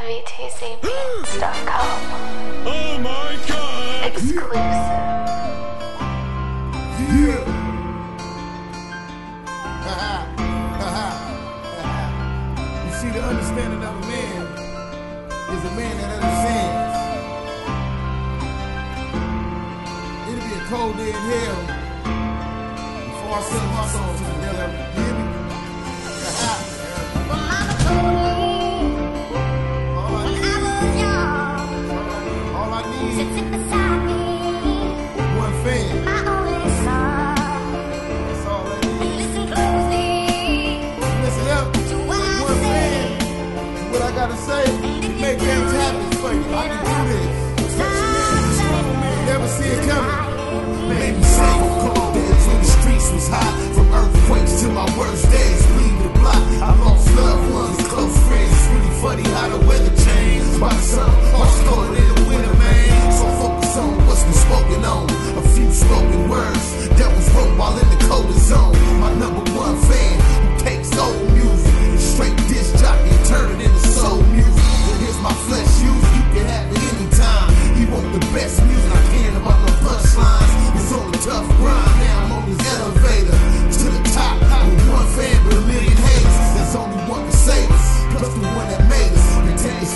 VTCbeats.com. Oh my god! Exclusive. Yeah. you see, the understanding of a man is a man that understands. It'll be a cold day in hell before I sell my soul to the devil. Riding with the chains, my son.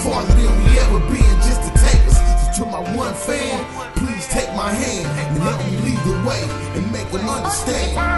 farther than we ever been just to take us. So to my one fan, please take my hand and help me lead the way and make them understand.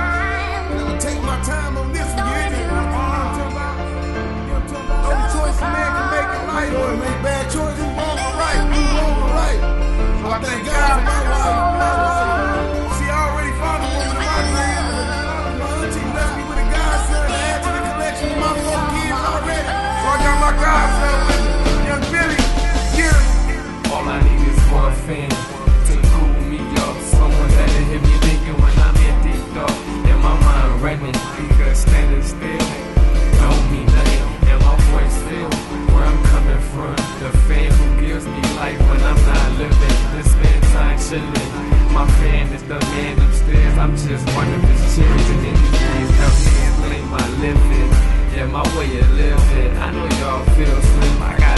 nigga standing still. Don't mean nothing, and my voice still. Where I'm coming from, the fan who gives me life when I'm not living. This spend time chilling. My fan is the man upstairs. I'm just one of his children, and he is out here my living. Yeah, my way of living. I know y'all feel slim. I got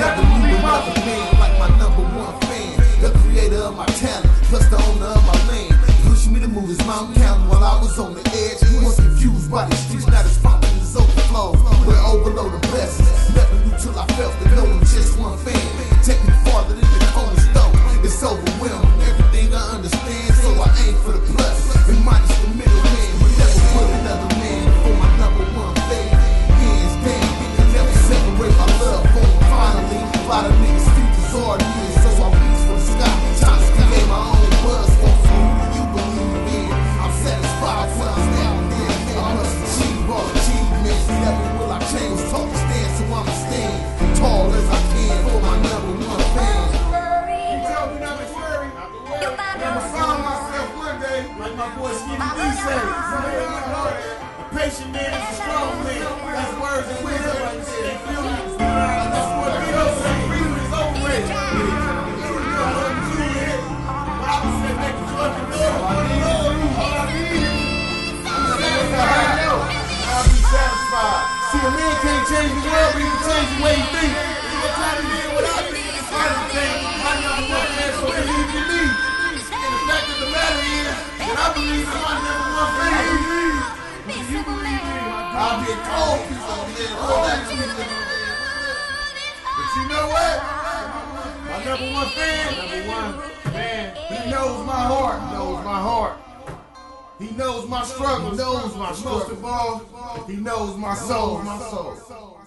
Never leave another man like my number one fan. The creator of my talent, plus the owner of my land. Pushing me to move his mountain counting while I was on the edge. He was confused by the streets, now his fountain is overflowing. We're overloaded blessings. Nothing new till I felt it. strong man. That's words and wisdom right there. I'll be cold. But you know what? My number one fan, number one fan, he knows my heart, he knows my heart. He knows my struggle, knows my struggle. Most of all, he knows my soul, my soul.